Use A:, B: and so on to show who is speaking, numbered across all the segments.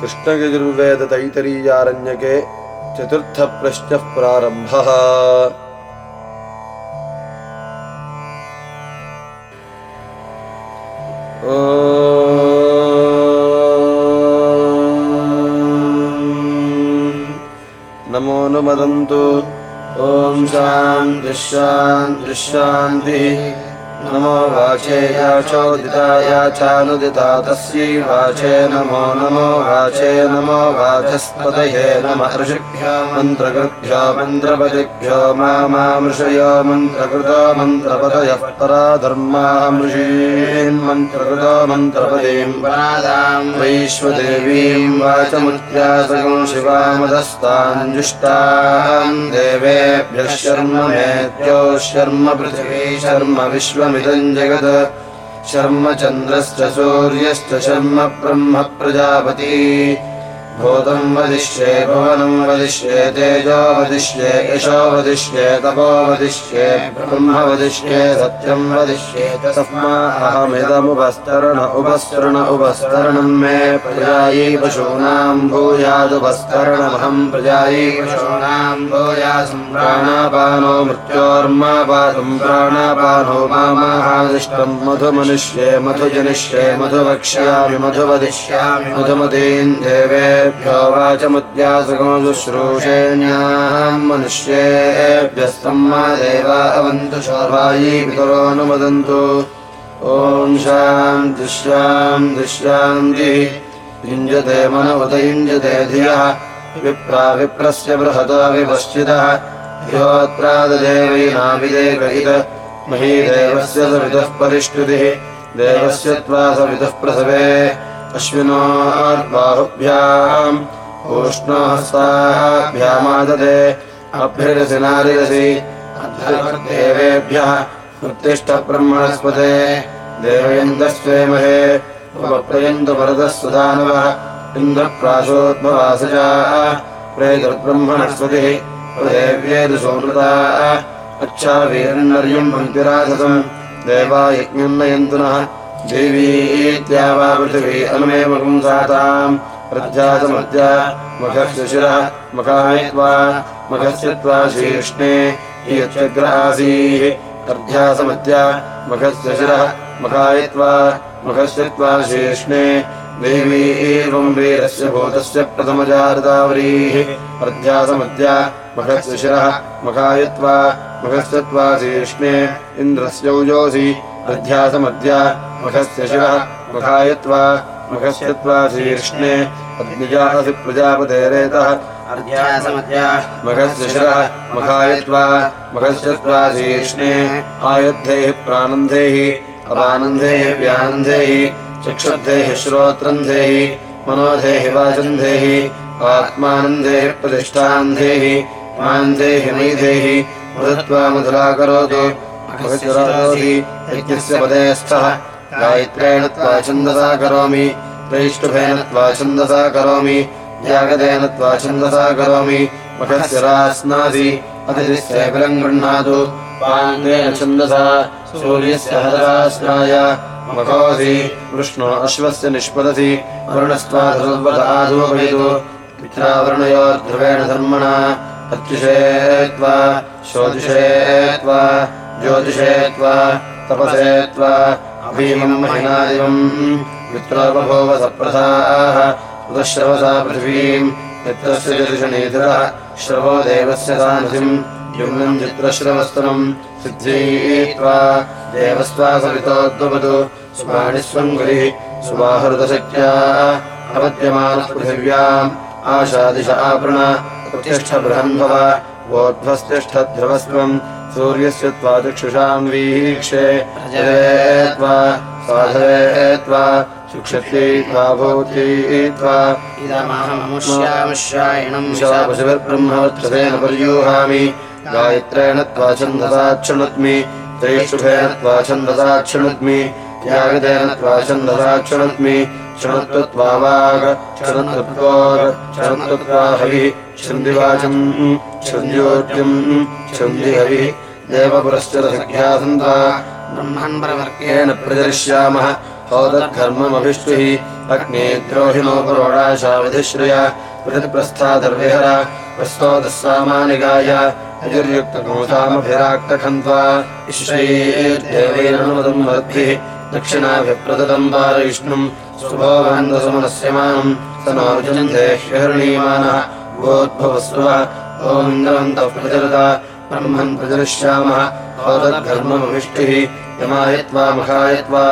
A: कृष्णयजुर्वेदतैतरीयारण्यके चतुर्थप्रश्नः प्रारम्भः। नमो नुमदन्तु ॐ शान्तिः शान्तिः शान्तिः नमो वाचे याचोदिताय चानुदिता तस्यै वाचे नमो नमो वाचे नमो वाचस्पतये नमः ऋषिभ्यो मन्त्रकृभ्य मन्त्रपदेभ्य मामामृषय मन्त्रकृतो मन्त्रपदयः परा धर्मामृषीन्मन्त्रकृतो धर्मा मृषी मन्त्रकृत मन्त्रपदेत्याश्रयम् शिवामदस्ताञ्जुष्टाम् देवेभ्यः शर्म मेत्यो शर्म पृथिवी शर्म विश्वमिदम् जगत् शर्म चन्द्रश्च सूर्यश्च शर्म ब्रह्म प्रजापती भूतम् वदिष्ये भुवनम् वदिष्ये तेजो वदिष्ये यशो वदिष्ये तपो वदिष्ये ब्रह्म वदिष्ये सत्यम् वदिष्ये तस्माहमिदमुपस्तरण उपस्तरण उपस्तरणम् मे प्रजायी पशूनाम् भूयादुपस्तरणमहम् प्रजायी पशूनाम् भूयासम् प्राणापानो मृत्योर्मापातुम् प्राणापानो मामाहादिष्टम् मधुमनुष्ये मधुजनिष्ये मधुवक्ष्यामि मधुवदिष्यामि मधुमतीन् देवेभ्यो वाचमुद्यासको शुश्रूषेण्याम् मनुष्येभ्यस्तम् मा देवा अवन्तु शोभायी पितरोऽनुमदन्तु ॐ शान्ति शान्ति शान्तिः। युञ्जते मन उत युञ्जते धियः। विप्रा विप्रस्य बृहतो विपश्चितः ह्योत्राददेवैनाविदेक इद महीदेवस्य सवितः परिष्टुतिः। देवस्य त्वा सवितः प्रसवे अश्विनोर्बाहुभ्याम् ऊष्णोस्ताभ्यामाददे अभ्यरसि नारिरसि देवेभ्यः ब्रह्मणस्पते देवयन्तस्वेमहे उपप्रयन्तु वरदः सुदानवः इन्द्रप्राशोद्भवासजाः प्रेतर्ब्रह्मणस्पतिः सोमृता अच्छा वीरन्नर्यम् पङ्क्तिराधतम् देवा नयन्तु नः देवीत्या वा पृथिवी अनुमे मपुंसाताम् प्रध्यासमद्य मखस्य शिरः मकायित्वा मखस्य त्वा शीर्ष्णे यच्चग्रासीः अर्ध्यासमद्य मखस्य शिरः मकायित्वा मखस्य त्वा शीर्ष्णे देवी एवम् वीरस्य भूतस्य प्रथमजारदावरीः अर्ध्यासमद्य मखस्य शिरः मकायित्वा मखस्य त्वा शीर्ष्णे इन्द्रस्य उजोऽसि अर्ध्यासमद्य मखस्य शिरः मखायत्वा मखस्य त्वा शीर्ष्णे अग्निजासि प्रजापतेरेतः मखस्य शिरः मखायत्वा मखस्य त्वा शीर्ष्णे आयुद्धेः प्रानन्देः अपानन्देः व्यानन्देः चक्षुर्धेः श्रोत्रन्धेः मनोधेः वाचन्धेः आत्मानन्देः प्रतिष्ठान्धेः मान्धेः मैधेः मधुत्वा मधुरा करोतु मखशिरोधि यज्ञस्य गायत्रेण त्वा छन्दसा करोमि। त्रैष्टुभेन त्वा छन्दसा करोमि। त्वा छन्दसा करोमि। मखस्य गृह्णातु। पाङ्गेन छन्दसा सूर्यस्य अश्वस्य धर्मणा। अत्युषे त्वा शोदिषे त्वा। ज्योतिषे त्वा तपसे त्वा अभीमम् महिनादिवम् मित्रोपभोव सप्रथाः उदश्रवसा पृथिवीम् मित्रस्य जतिषणीधरः श्रवो देवस्य सानसिम् युम्नम् चित्रश्रवस्तनम् सिद्धीत्वा देवस्त्वा सवितोद्वपतु सुबाणिस्वम् गुरिः सुबाहृतशक्त्या अपद्यमानः पृथिव्याम् आशादिश आवृण प्रतिष्ठ बृहन्भव वोध्वस्तिष्ठ ध्रुवस्त्वम् सूर्यस्य त्वा चक्षुषाम् वीक्षे त्वा साधवे त्वा। त्वा भूत्यै त्वा
B: इदमहममुष्यामुष्यायणम्
A: पशुभिर्ब्रह्मवर्चसेन पर्यूहामि गायत्रेण त्वा छन्दसा त्वा छन्दसा यागदेन त्वा छन्दसा क्षुणुत्मि शृणुत्व त्वा वाग् शृणुत्व त्वोर् हविः छन्दिवाचम् छन्द्योद्यम् छन्दिहविः
B: देवपुरश्चरसङ्ख्यासन्ता
A: ब्रह्म प्रचरिष्यामः होदर्घर्ममभिस्तु अग्ने द्रोहिणोडाशाधिश्रियाप्रस्थायुर्युक्तमभिराक्तन् दक्षिणाभिप्रदम्बारिष्णुम् सुभोगान्धमनस्यमानम् ओमिन्द्रवन्तः प्रचलता। ब्रह्मन् प्रचलिष्यामः औदद्धर्ममभिष्टिः यमायत्वा मखायत्वा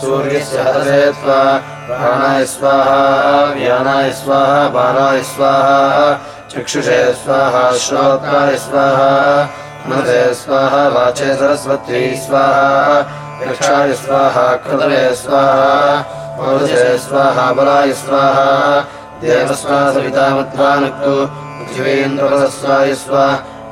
A: सूर्यस्य हरयत्वा प्राणाय स्वाहा व्यानाय स्वाहा बालाय स्वाहा चक्षुषे स्वाहा श्रोत्राय स्वाहा स्वाहा वाचे सरस्वती स्वाहा यक्षाय स्वाहा कृतवे स्वाहा बलाय स्वाहा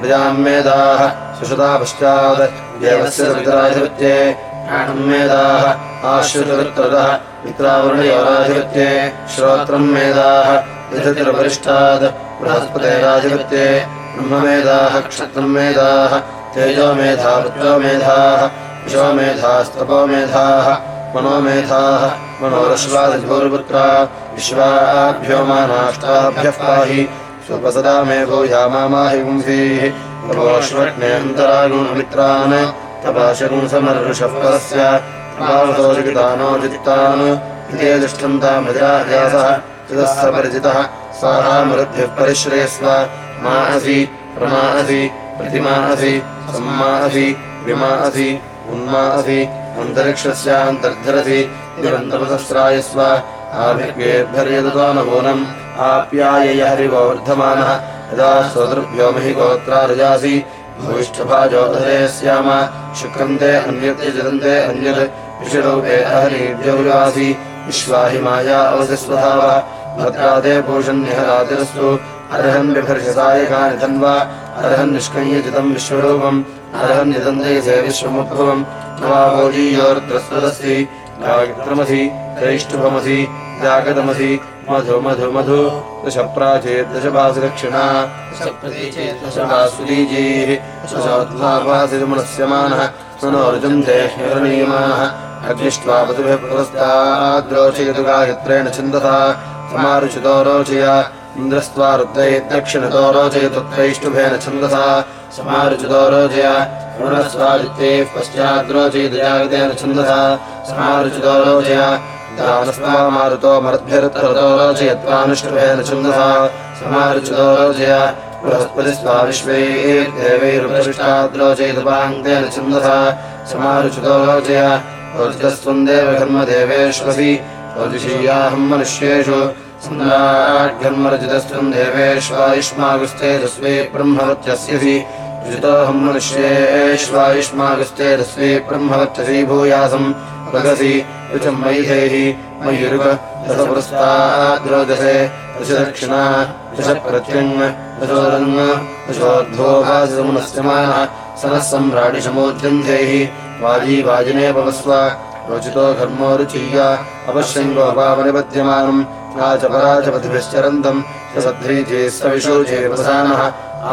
A: प्रजाम्मेदाः सुषुता पश्चात् देवस्य पितराधिपत्ये प्राणम्मेदाः आश्रितवृत्रतः मित्रावर्णयोराधिपत्ये श्रोत्रम् मेधाः यथतिरपरिष्टात् बृहस्पतेराधिपत्ये ब्रह्ममेधाः क्षत्रम् मेधाः तेजोमेधा वृत्तोमेधाः विश्वमेधास्तपोमेधाः मनोमेधाः मनोरश्वादिभूर्पुत्रा विश्वाभ्यो मानाष्टाभ्यः पाहि स्वपसदा मे भूयामाहि तपाशगुंसमर्षः परस्य ोजितानो इति तिष्ठन्तामजासः चिदस्स परिचितः। स्वाहा मरुद्भिः परिश्रयस्व मासि प्रमासि प्रतिमासि सम्मासि विमासि उन्मासि अन्तरिक्षस्यान्तर्धरसि। निरन्तपसस्रायस्व आभिर्गेभ्यर्यदतो न आप्यायय हरिवो वर्धमानः यदा श्रोतृभ्यो महि गोत्रारजासि भूयिष्ठभाजोदरे स्याम शुक्रन्ते अन्यते जलन्ते अन्यत् विषरूपे अहनीर्जौरासि विश्वाहि माया भद्रादे पूषन्निहरातिरस्तु अर्हन् बिभर्षसायकानि धन्वा। अर्हन् निष्कञ्यजितम् विश्वरूपम्। अर्हन् निदन्ते विश्वमुद्भवम्। नवाभोजीयोर्द्रस्वदस्ति गायत्रमसि जागतमसि। मधु मधु मधु। दशप्राचेत् दशभासि दक्षिणा दशभासुदीजीः दशोद्भावासिमनस्यमानः अग्निष्ट्वापतिभिः पुरस्ताद्रोचयतु गायत्रेण समारुचितो इन्द्रस्त्वा रुद्रै दक्षिणतो रोचयतु त्रैष्टुभेन छन्दसा समारुचितो जागतेन छन्दसा। समारुचितो मारुतो मर्द्भिरुत्तरतो रोचयत्वानुष्ठुभेन छन्दसा। समारुचितो रोचय बृहस्पतिस्त्वा विश्वै देवैरुपृष्टाद्रोचयितपाङ्क्तेन छन्दसा। समारुचितो रोचय न्दः देवेष्वपि रोषयाहम् मनुष्येषु देवेष्वायुष्मागुस्तेदस्वै मनुष्येष्वायुष्मागुस्ते मनुष्येष्वायुष्मागुस्तेदस्वै ब्रह्मवत्यै भूयासम्। दशोरङ् दशोर्ध्वोभासमुनस्यमानः सनः सम्राडिशमोद्यन्धेः वाजी वाजिने पवस्व रोचितो घर्मो रुचीय अपश्यङ्गोपावनिपद्यमानम् राजपराजपतिभिश्चरन्तम् सध्रीजे सविशोजेवसानः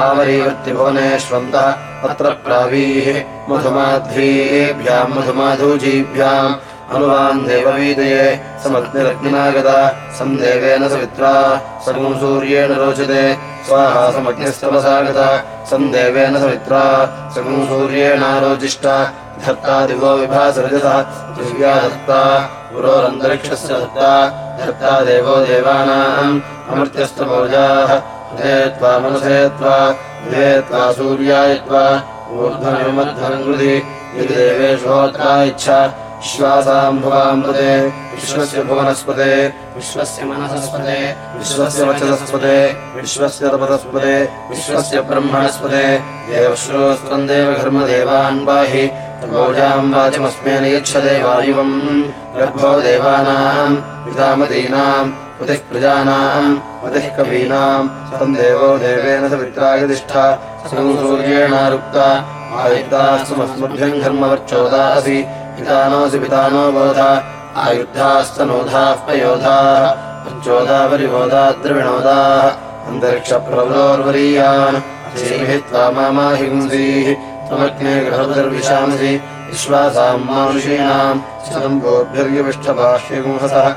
A: आवरीवर्तिभुवनेष्वन्तः अत्र प्रावीः मधुमाध्वीभ्याम्, मधुमाधूजीभ्याम्। अनुवान् देववीदये समग्निरग्निनागता सन्देवेन सवित्रा, सगुं सूर्येण रोचते। स्वाहा समग्निस्तमसागता सन्देवेन सवित्रा, सगुं सूर्येणारोचिष्टा। धत्ता दिवो विभासरजतः पृथिव्या धत्ता पुरोरन्तरिक्षस्य धत्ता धत्ता देवो देवानाम्, अमर्त्यस्तमोजाः। ते त्वा मनसे त्वा द्वे त्वा सूर्याय त्वा ऊर्ध्वनिमध्वनङ्कृति यदि देवेशोत्रा इच्छा विश्वासाम्भवामृते विश्वस्य भुवनस्पते विश्वस्य मनसस्पते विश्वस्य वचनस्पते विश्वस्य तपतस्पते विश्वस्य ब्रह्मणस्पते देवश्रोस्त्वम् देवघर्मदेवान् पाहि तमोजाम् वाचमस्मै नियच्छदे ब्रह्मणस्पदेश्रोस्वन्देवमस्मे गर्भो देवानाम् पितामदीनाम् पतिः प्रजानाम् पतिः कवीनाम् तम् देवो देवेन सवित्रागतिष्ठा सूर्येणारुक्ता आयुक्तास्तमस्मभ्यम् घर्मवच्चोदासि पितानोऽसि पितानो बोध आयुद्धास्तनोधाः पयोधाः पञ्चोदापरिबोधा द्रविणोदाः अन्तरिक्षप्रभलोर्वरीयान् त्वा त्वमग्ने गृहदर्विशांसि, विश्वासाम् मानुषीणाम् शतम्भोऽभ्यर्यविष्टबाह्यगुंहसः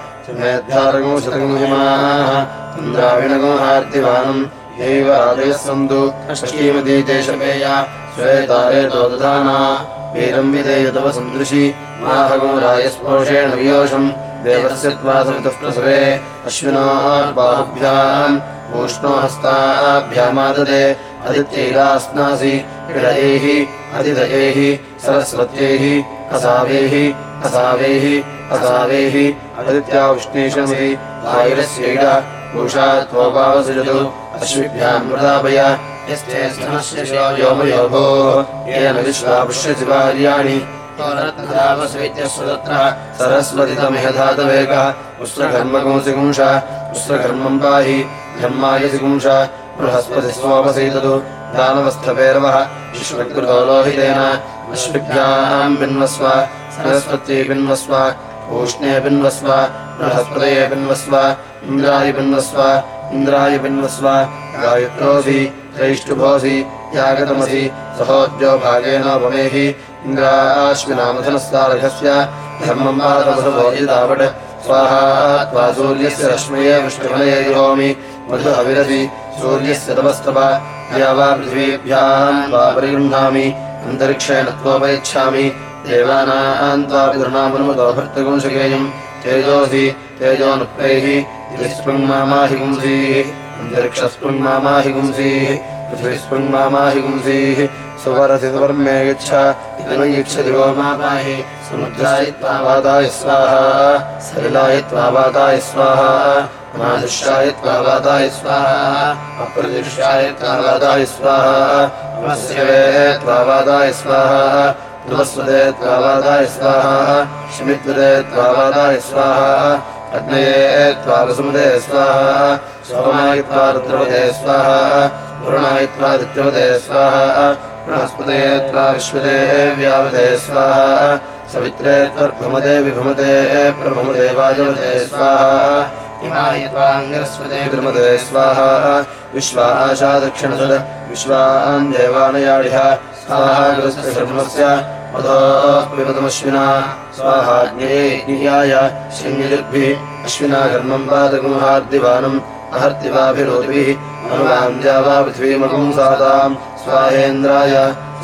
A: सन्तुमती देशपेया श्वेतारे दधाना विलम्बिते यतव सन्दृशि माहगोरायस्पोषेण वियोषम्। देवस्य त्वासवितुष्टसवे अश्विना बाहभ्याम्। भूष्णो हस्ताभ्यामाददे। अदित्यैरास्नासि विलयैः अतिथयैः सरस्वत्यैः असावैः असावैः असावैः अदित्या उष्णेशमुहि वायुरस्यैड उषा त्वोपावसृजतु अश्विभ्यामृतापय यस्ते स्थनस्य योमयोभोः येन विश्वा पश्यति वार्याणि सरत्नदावसैत्यस्वदत्र सरस्वतितमेहधातवेकः उस्रघर्मगुंसिगुंश उस्रघर्मम् पाहि घर्मायसिगुंश बृहस्पतिस्वोपसीदतु दानवस्थपेरवः विश्वकृतो लोहितेन अश्विभ्याम् बिन्वस्व सरस्वत्यै बिन्वस्व ऊष्णे बिन्वस्व बृहस्पतये बिन्वस्व इन्द्राय बिन्वस्व इन्द्राय बिन्वस्व गायत्रोऽसि त्रैष्टुभोऽसि यागतमसि सहोद्यो त्वा सूर्यस्य रश्मये विष्णुमलये जुहोमि मधु अविरसि सूर्यस्य तपस्तव या वा पृथिवीभ्याम् वा परिगृह्णामि अन्तरिक्षेण त्वोपयच्छामि देवानाम् त्वापि दृढामनुमतो भर्तकुंसकेयम् तेजोऽसि तेजोनुप्रैः स्पृङ्मामाहि पुंसीः। अन्तरिक्षस्पृङ्मामाहि पुंसीः। पृथ्वीस्पृङ्मामाहि पुंसीः। सुवरसि सुवर्मे गच्छ इदमयि यच्छति वो मापाहि समुद्राय त्वावादाय स्वाहा त्वावादाय स्वाहा। य त्वावादाय स्वाहा अप्रश्याय त्वावादाय स्वाहा त्वावादाय स्वाहा त्वावादाय स्वाहा त्वावादाय स्वाहाये त्वादे स्वाहा स्वमायत्वार्दे स्वाहायत्वा ऋदे स्वाहा बृहस्मृतये त्वा विश्वदेव्यावदे स्वाहा सवित्रे त्वर्भमदे विभमदे प्रभमदेवायवदे स्वाहा। इमाय स्वाहा विश्वा आशा दक्षिणसद विश्वान् देवानयाढ्य स्वाहा गुरुस्य सर्वस्य मधोऽपिबतमश्विना स्वाहाज्ञेयाय शृङ्गिभिः अश्विना कर्मम् पादगुहार्दिवानम् अहर्दिवाभिरोधिभिः अनुवाञ्जा वा पृथ्वीमपुंसाताम् स्वाहेन्द्राय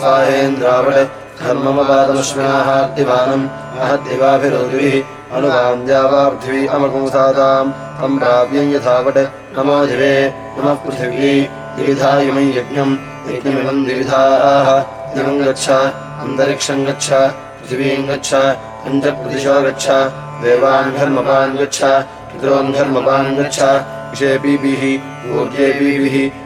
A: स्वाहेन्द्रावट् धर्ममपादमश्विनाहार्दिवानम् अहद्दिवाभिरोधिभिः अनुवाञ्जा वा पृथ्वी अमपुंसाताम् तम् प्राप्यम् यथावट् नमो दिवे नमः पृथिवी। द्विविधायमम् यज्ञम्। यज्ञमिमम् द्विविधाः। दिवम् गच्छ। अन्तरिक्षम् गच्छ। पृथिवीम् गच्छ। देवान् धर्मपान् विषेपीभिः ऊर्जेपीभिः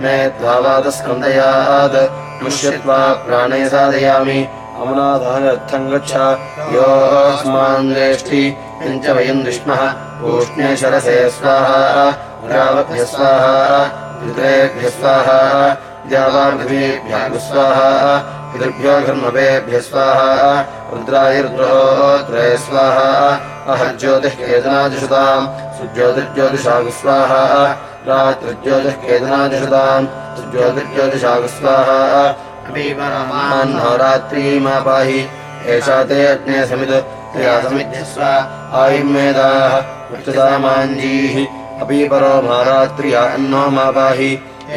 A: मे त्वावादस्कन्दयात् मुष्यत्वा प्राणे साधयामि। अमनाधानर्थम् गच्छ योऽस्मान् ज्येष्ठि यञ्च वयम् विष्णः ऊष्णे शरसे स्वाहा रावभ्य स्वाहा पितरेभ्यः स्वाहा द्यावापृथिवीभ्यः स्वाहा पितृभ्यो घर्मभेभ्यः स्वाहा रुद्रोत्रे स्वाहा अहज्योतिः केतनादिशताम् सुज्योतिर्ज्योतिषागु स्वाहा रात्रिज्योतिः केतनादिशताम् सुज्योतिर्ज्योतिषागु स्वाहा अबीवरमान्नोरात्रीमापाहि एषा ते अग्ने समित् तया समिध्यस्व। आयुर्मेदाः अन्नो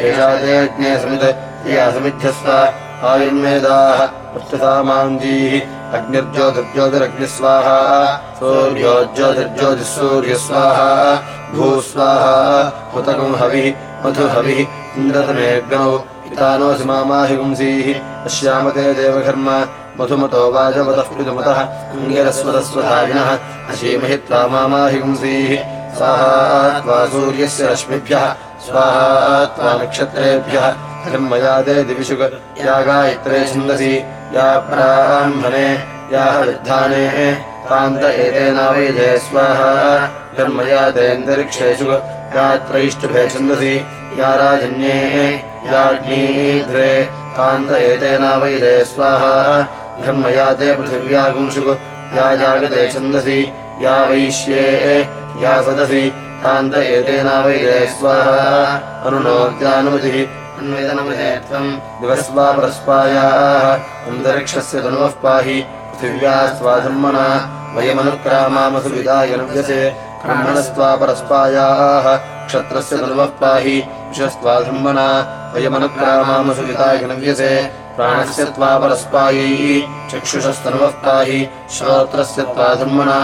A: एषा ते अग्ने समिध्यस्व। अग्निर्ज्योतिर्ज्योतिरग्निस्वाहा सूर्यो ज्योतिर्ज्योतिःसूर्यस्वाहा भूस्वाहा हुतकम् हविः, मधुहविः, इन्द्रतमेऽग्नौ, पितानोऽसि मामाहिपुंसीः पश्यामते देवघर्म, मधुमतो वाजवतः पितुमतः अङ्गिरस्वतस्वधाविनः अशीमहि त्वा मामाहिपुंसीः स्वाहा त्वा सूर्यस्य रश्मिभ्यः, स्वाहा त्वा नक्षत्रेभ्यः धर्मया ते दिविषुग या छन्दसि। या ब्राह्मणे, याः विद्धाने तान्त एतेनावैजे स्वाहा धर्मया तेऽन्तरिक्षेषु यात्रैष्टुभे छन्दसि, या राजन्ये याज्ञीध्रे तान्त एतेनावैजे स्वाहा धर्मया ते पृथिव्यागुंशुः या जागते छन्दसि, या वैश्ये, या सदसि तान्त एतेनावैजे स्वाहा अनुनोद्यानुमतिः दिवस्वा परस्पायाः। अन्तरिक्षस्य तनुवः पाहि पृथिव्या वयमनुक्रामामसु विदायनव्यसे ब्रह्मणस्त्वा परस्पायाः। क्षत्रस्य तनुवः पाहि विषस्त्वाधर्मणा वयमनुक्रामामसु विदायनव्यसे प्राणस्य त्वा परस्पायैः। चक्षुषस्तनुवः पाहि। श्रोत्रस्य त्वाधर्मणा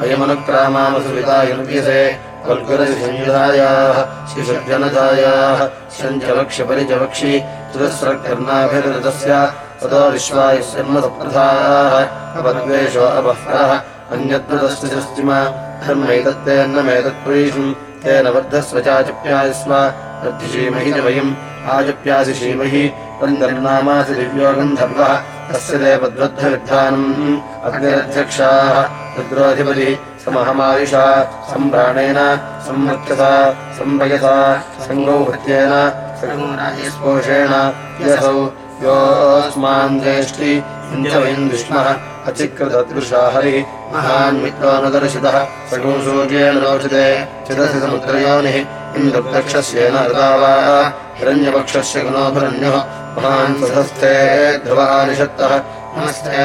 A: वयमनुक्रामामसु विदायनव्यसे वल्गुरसंयुधायाः शिशुजनधायाः सञ्जवक्ष्यपरिजवक्षि चतुस्रकर्णाभिरतस्य ततो विश्वायुष्यन्मसप्रथाः अपद्वेषो अपह्रः अन्यत्र तस्य सृष्टिमा तेन बद्धस्व चाचप्यायस्व वर्धिषीमहि च वयम्, आचप्यासि श्रीमहि तन्दर्नामासि दिव्यो गन्धर्वः तस्य पद्वद्धविद्धानम् अग्निरध्यक्षाः, रुद्रोऽधिपतिः समहमायुषा, सम्प्राणेन संवक्षसा संभयसा सङ्गौभृत्येन स्पोषेण यसौ योऽस्मान् द्वेष्टि वयम् विष्मः अचिकृतदृशा हरिः। महान् विद्वानदर्शितः सगो रोचते। चिदसि समुद्रयोनिः इन्द्रप्रक्षस्येन हृदा वा हिरण्यपक्षस्य गुणोभरण्यः महान् सधस्थे ध्रुवः निषत्तः नमस्ते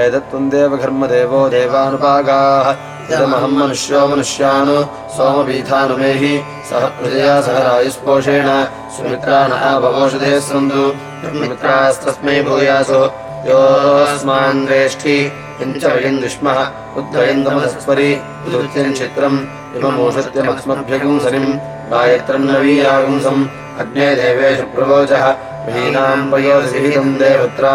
A: एतत्त्वम् देवघर्मदेवो देवानुपागाः। इदमहम् मनुष्यो मनुष्यान् सोमपीठानुमेहि सह प्रजया सह रायुस्पोषेण सुमित्रा न भवोषधे सन्तु मित्रास्तस्मै भूयासु। योऽस्मान् द्वेष्टि किञ्च वयम् दुष्मः उद्वयन्तमस्परि उदृत्यम् चित्रम् इममोषत्यमस्मभ्यगुम् सनिम् गायत्रम् नवीयागुंसम् अग्ने देवेषु प्रवोचः वीनाम् पयोधिहितम् देवत्रा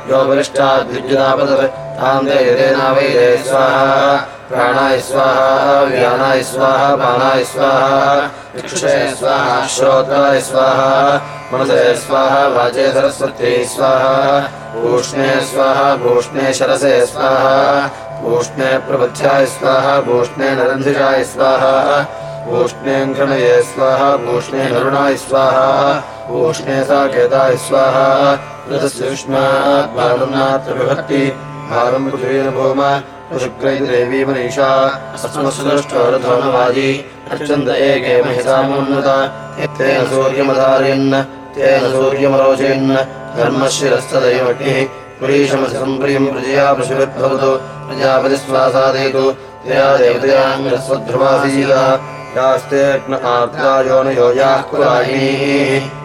A: यो देनावैरे स्वाहा। प्राणाय स्वाहा व्यानाय स्वाहा पानाय स्वाहा। स्वाहा स्वाहा। मनसे स्वाहा स्वाहा। भूष्णे स्वाहा भूष्णे शरसे स्वाहा। भूष्णे प्रबध्याय स्वाहा भूष्णे नरन्धिषाय स्वाहा। स्वाहा भूष्णे नरुणाय स्वाहा। भूष्णे साकेताय स्वाहा। ऋतस्य युष्मात् भानुनात्र विभक्ति भारम् पृथिवीन भूम। शुक्रैर्देवी मनीषा। अस्मत्सुदृष्टोरथोनवाजी अर्चन्त एके महिषामोन्नता। तेन सूर्यमधारयन् तेन सूर्यमरोचयन् धर्मशिरस्तदयमग्निः पुरीशमसि सम्प्रियम् प्रजया पशुभिर्भवतु प्रजापतिस्वासादयतु। तया देवतयाङ्गस्वध्रुवासीला यास्तेऽग्न आर्द्रायोनयो याः कुरायिणीः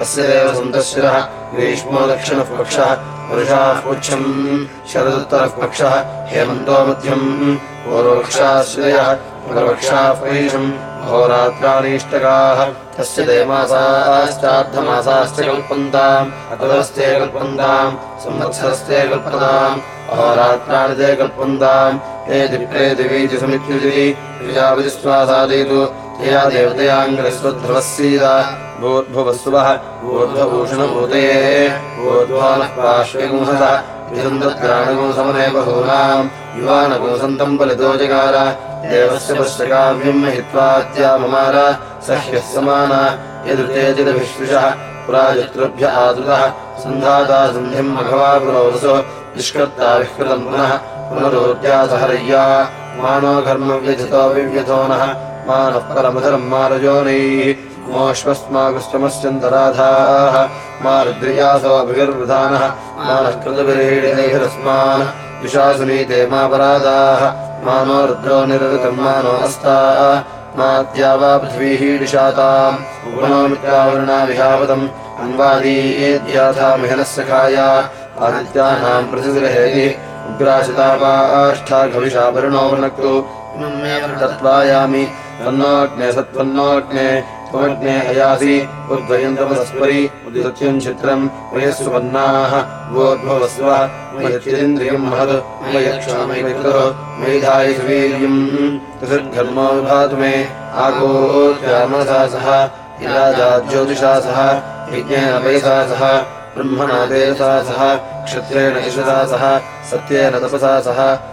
A: तस्य देव सन्तशिरः ग्रीष्मो दक्षिणः पक्षः पुच्छम् शरदुत्तरः पक्षः हेमन्तो मध्यम्, पूर्वपक्षाश्रयः पूर्वपक्षाः पैषम् होरात्राणीष्टकाः तस्य कल्पन्ताम् कल्पन्ताम्, संवत्सरस्ते कल्पताम् अहोरात्राणि ते कल्पन्ताम् दिप्रे भूर्भुवस्वः भूर्ध्वभूषणभूतये भूर्ध्वानः पार्श्वगुंहसः विसन्दद्ग्राणगुंसमने बहूनाम् बलितो जगार देवस्य यदृतेजिदभिश्रुषः पुरा आदृतः सन्धाता सन्धिम् मघवा पुरोदसो निष्कर्ता विष्कृतम् पुनः, पुनरोद्यासहरय्या मानो घर्मव्यथितो विव्यथो नः, मानः मोऽश्वस्माकुष्टमस्यन्तराधाः मारुद्र्यासोऽभिर्वृधानः मानः कृतभिरीडिनैभिरस्मान् विशासुनीते मापराधाः, मानो रुद्रो निरृतम्, मानो माद्या वा पृथ्वीः दिशाताम् अन्वादीद्याथा मिहनः सखाया आदित्यानाम् प्रतिगृहेति उग्राशितापाष्ठाघविषाभरणो तत्त्वायामि तन्नोऽग्ने सत्त्वन्नोऽग्ने त्वमग्ने अयासि उद्वयन्तमसस्परि उदिसत्यम् चित्रम् वयस्सुपन्नाः वोद्भवस्वः मयत्यदिन्द्रियम् महत् मयक्षामयकृतः मेधायि सुवीर्यम्। त्रिसर्घर्मो विभातु मे आगोत्यामनसा सह इराजाज्योतिषा सह यज्ञेन वयसा सह तेजसा सह क्षत्रेण यशसा सह सत्येन तपसा सह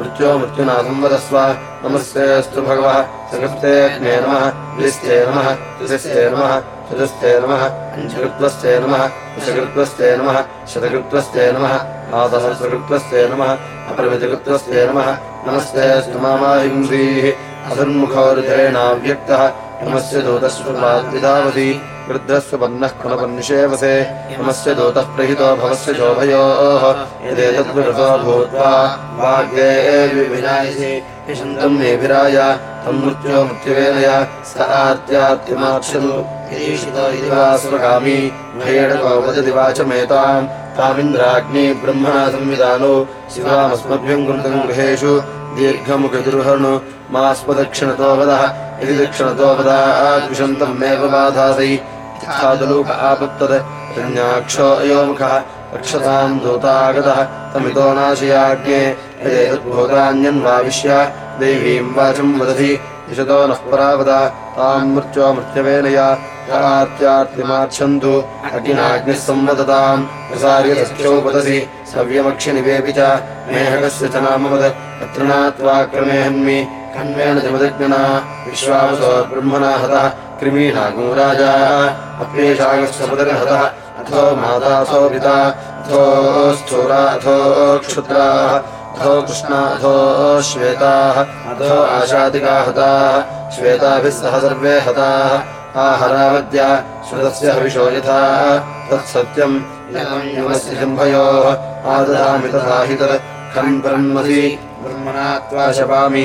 A: मृत्यो मृत्युना संवदस्व नमस्तेऽस्तु भगवः। अग्ने नमः। द्विस्ते नमः। त्रिस्ते नमः। चतुस्ते नमः। पञ्चकृत्वस्ते नमः। दशकृत्वस्ते नमः। शतकृत्वस्ते नमः। आसहस्रकृत्वस्ते नमः। अपरिमितकृत्वस्ते नमः। नमस्तेऽस्तु मामाहिंसीः असन्मुखोरुधरेणाव्यक्तः नमस्य दूतस्वपाद्विधावति वृद्धस्य पन्नः कुणपन्निषेवसे नमस्य दूतः प्रहितो भवस्य शोभयोः यदेतद्विरतो भूत्वा भाग्ये यशन्तम् मेभिराय तम् मृत्यो मृत्युवेदय स भयेणको वदति वाचमेताम् तामिन्द्राग्नि ब्रह्मणा संविधानो शिवामस्मभ्यम् कृतम् गृहेषु दीर्घमुखदुर्हणु मास्मदक्षिणतो वदः यदि दक्षिणतो वदाद्विषन्तम् मेव बाधासै यथादलूक आपत्तत् रक्षताम् दूतागतः तमितो नाशयाज्ञे। यदेतद्भूतान्यन्वाविश्य देवीम् वाचम् वदति दिशतो नः परावदा। ताम् मृत्यो मृत्यवेनया यात्यार्तिमार्च्छन्तु। अग्निनाग्निः संवदताम्। प्रसार्यसख्योपदसि सव्यमक्षिनिवेपि च मेहकस्य च नामवद अत्र नात्वा कण्वेन च मदज्ञना विश्वावसो ब्रह्मणा हतः कृमीणागो राजा अप्येषागश्च पदकहतः अथो मातासो पिता अथो स्थूरा अथो क्षुद्राः अथो कृष्णा अथो श्वेताः अथो आशादिका हताः श्वेताभिः सह सर्वे हताः आहरावद्या श्रुतस्य हविषो यथा तत्सत्यम् युवस्य जम्भयोः आददामि तथा हि तत् खम् ब्रह्मसि ब्रह्मणा त्वा शपामि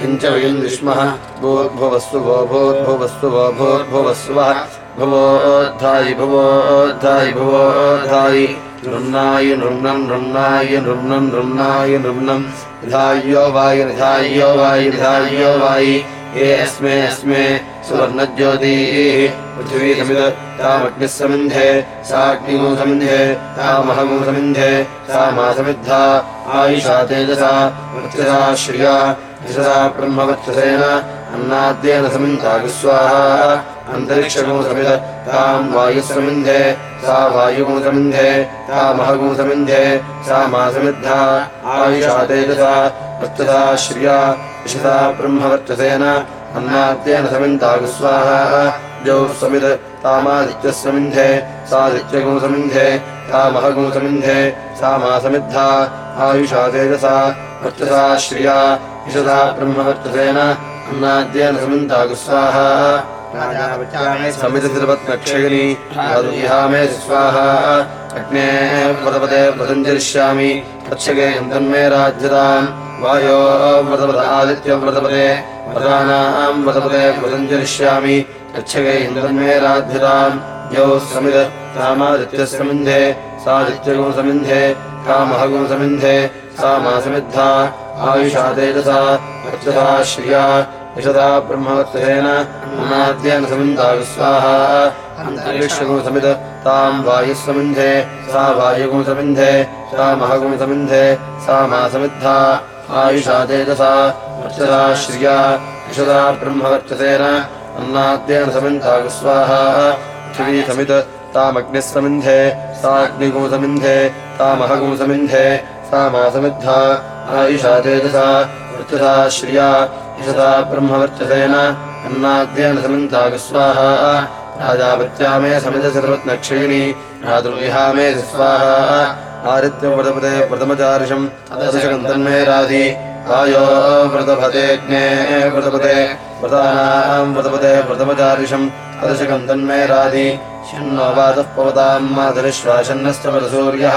A: किञ्च वयम् विष्मः भूर्भुवस्सु भो भूर्भुवस्सु भो भूर्भुवस्वः भुवोद्धायि भुवोद्धायि भुवोद्धायि नृम्नाय नृम्णम् नृम्नाय नृम्णम् नृम्नाय नृम्णम् निधाय्यो वायि निधाय्यो वायि निधाय्यो वायि। ये अस्मे अस्मे सुवर्णज्योतिः। पृथिवी समिद, तामग्निः समिन्धे, साग्निमो समिन्धे, तामहमो समिन्धे सा मासमिद्धा आयुषा तेजसा वर्चसा श्रिया। यशसा ब्रह्मवर्चसेन अन्नाद्येन समिन्तागुस्वाहा अन्तरिक्षगो समिद ताम् वायुः समिन्धे सा वायुगो समिन्धे तामहगो समिन्धे सा मासमिद्धा आयुषा तेजसा वर्चसा श्रिया, यशसा ब्रह्मवर्चसेन अन्नाद्येन समिन्तागुस्वाहा द्यौः समिद तामादित्यः समिन्धे सादित्यगो समिन्धे तामहगो समिन्धे सा मासमिद्धा आयुषा तेजसा वर्चसा श्रिया यशसा ब्रह्मवर्चसेन अन्नाद्येन समिन्तागुस्वाहा समितिरपत्नक्षयिनी मे स्वाहा। अग्ने व्रतपदे व्रतञ्जरिष्यामि तच्छगे यन्तन्मे राज्यताम्। वायो व्रतपद आदित्यव्रतपदे व्रतानाम् व्रतपदे व्रतञ्जरिष्यामि यन्तन्मे राज्यताम्। यौ समिद सादित्यगो समिन्धे कामहगो समिन्धे सा आयुषा तेजसा वर्चसा श्रिया अन्तरिक्षगो समिद ताम् वायुः समिन्धे, सा वायुगो समिन्धे, सा महगो समिन्धे, सा मासमिद्धा आयुषा तेजसा वर्चसा श्रिया यशदा ब्रह्मवर्चसेन अन्नाद्येन समिन्दाविस्वाहा पृथिवी समिद तामग्निः समिन्धे साग्निगो समिन्धे तामहगो समिन्धे, सा मासमिद्धा आयिषा तेजसा वृक्षसा श्रिया इषदा ब्रह्मवर्चसेन अन्नाद्येन समन्ता राजापत्या मे समित सर्वत्नक्षीणी मे स्वाहा आदित्यव्रतपदे व्रतमचारिषम् प्रथमचारुषम्मे राधि। आयो व्रतपतेज्ञे व्रतपदे व्रतानाम् व्रतपदे व्रतमचारिषम् अदशकन्तन्मे राधि। प्रथमचारुषम् वातः पवताम् शन्नश्च परसूर्यः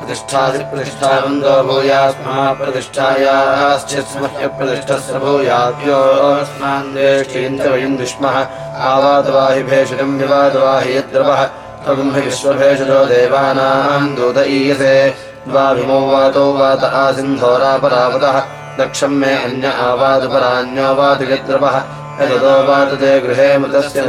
A: प्रतिष्ठासि प्रतिष्ठावन्तो भूयास्ममा प्रतिष्ठायाश्चित्स्मह्यप्रतिष्ठस्य आवादवाहि भेषजम् विवादवाहि यद्रवः विश्वभेषजो देवानाम् दूत ईयसे। द्वाभिमो वातो वात आसिन्धोरापरावतः। दक्षम् मे अन्य आवादपरान्यो वातु यद्रवः यदतो वातते गृहे मृतस्य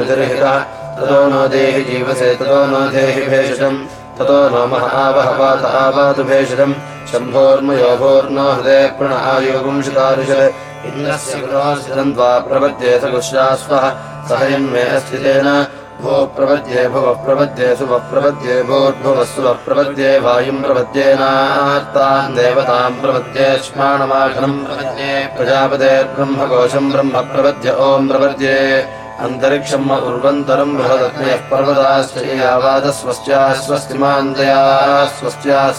A: ततो नो देहि जीवसे, ततो नो देहि भेषजम्। ततो नो मह आवह वात आवातु भेषजम् शम्भोर्मयो भोर्नो हृदे प्रण आयुगुंशितारिषत् इन्द्रस्य त्वा प्रपद्ये स गुश्रास्वः सहयन्मे अस्ति तेन। भो प्रपद्ये भुवः प्रपद्ये सुवः प्रपद्ये भोर्भुवः सुवः प्रपद्ये वायुम् प्रपद्येनार्ताम् देवताम् प्रपद्ये श्माणमाघनम् प्रपद्ये प्रजापतेर्ब्रह्मकोशम् ब्रह्म प्रपद्य ओम् प्रपद्ये अन्तरिक्षम् उर्वन्तरम् बृहदग्नयः पर्वताश्च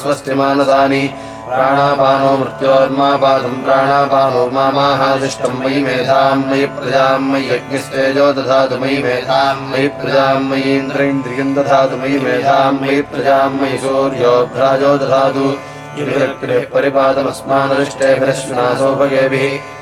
A: स्वस्तिमानतानि प्राणापानो मृत्योर्मापादम् प्राणापानो मामाहादिष्टम् मयि मेधाम् मयि प्रजाम् मयि यज्ञस्तेजो दधातु मयि मेधाम् मयि प्रजाम् मयीन्द्रेन्द्रियम् दधातु मयि मेधाम् मयि प्रजाम् मयि सूर्योभ्राजो दधातु परिपादमस्मानरिष्टेभिरश्विनासोभगेभिः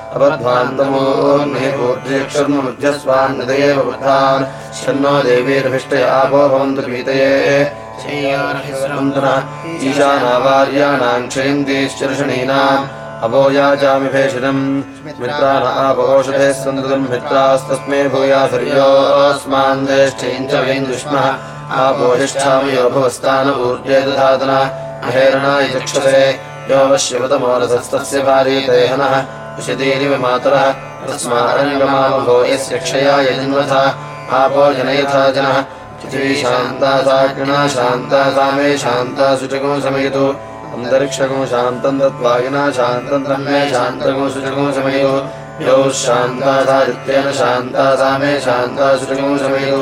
A: अपध्वान्तमोर्निः ऊर्जेक्षर्मध्यस्वान्निदयेव वृद्धान् शन्नो देवीरभिष्टय आपो भवन्तु पीतये। मन्त्रः ईशानावार्याणाम् क्षयन्तीश्चर्षणीनाम्। अवोयाचामि भेषजम्। मित्राण आपौषधेः सन्ततम् मित्रास्तस्मै भूयासर्योऽस्मान् ज्येष्ठीम् च वैन्दुष्मः आपोहिष्ठामयो भवस्तान ऊर्जे दधातन अहेरणाय चक्षसे। यो वश्यवतमोरसस्तस्य भारीतयहनः विशतीरिव मातरः तस्मारङ्गमामभो यस्य क्षयाय जिन्वथ आपो जनयथा जनः। पृथिवी शान्ता साग्ना शान्ता सा मे शान्ता शुचको समयतु। अन्तरिक्षको शान्तम् तद्वायुना शान्तम् तन्मे शान्तको शुचको समयो यौ शान्ता सादित्येन शान्ता सा मे शान्ता शुचको समयो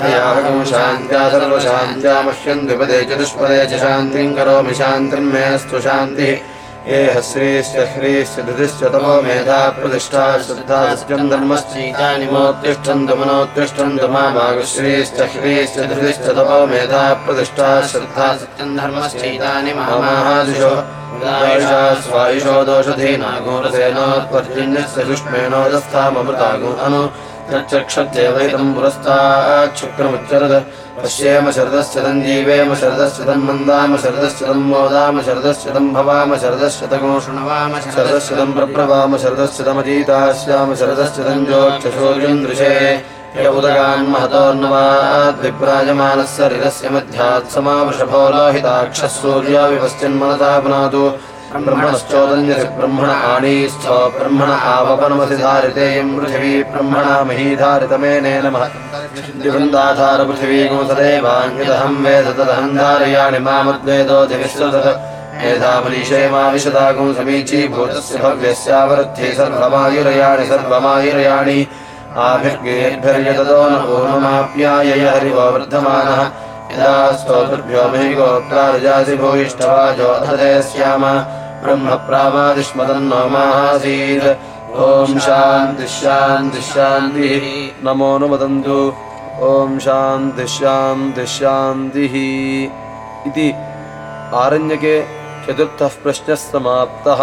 A: शान्त्या सर्वशान्त्या मह्यम् द्विपदे चतुष्पदे च शान्तिम् करोमि शान्तिः। श्रीश्च ह्रीश्च धृतिश्च तमो मेधा प्रतिष्ठा श्रद्धा सत्यम् धर्मश्चैतानि मोत्तिष्ठन्तु मनोत्तिष्ठन्तु मामागुश्रीश्च ह्रीश्च धृतिश्च तमो मेधा प्रतिष्ठा श्रद्धा सत्यम् धर्मश्चैतानि मामाहादिशो स्वायुषो अनु च्चक्षद्येवैरस्ताच्छुक्रमुच्छर पश्येम शरदश्चीवेम शरदस्यदन्मन्दाम शरदस्यदम् मोदाम शरदस्यदम् भवाम शरदस्य तदगोष्णवाम शरदस्यदम् प्रप्रभाम शरदस्यदमतीतास्याम शरदस्यदञ्जोच्छसूर्यम् दृशे य उदकान्महतोन्वाद्भिप्रायमानस्य हृदस्य पुनातु ब्रह्मणश्चोदन्यसि ब्रह्मण आनीस्थो ब्रह्मण आवपनमसि धारितेयम् पृथिवी ब्रह्मणा महीधारितमेनेन महद्वृन्दाधार पृथिवी गोसदेवाङ्गिदहम् वेद तदहम् धारयाणि मामद्वेदोऽधिविश्वतत् मेधामनीषे मा विशदागुम् समीचीभूतस्य भव्यस्यावरुद्धे सर्वमायुरयाणि सर्वमायुरयाणि। आभिर्गेर्भिर्यततो न पूर्वमाप्यायय हरिवो वर्धमानः। यदा स्तोतृभ्यो मे गोत्रार्जासि भूयिष्ठवाजो धते स्याम ब्रह्म ॐ शान्तिश्शान्तिश्शान्तिः नमो नु मदन्तु ओम् शान्तिः। इति आरण्यके चतुर्थः प्रश्नः समाप्तः।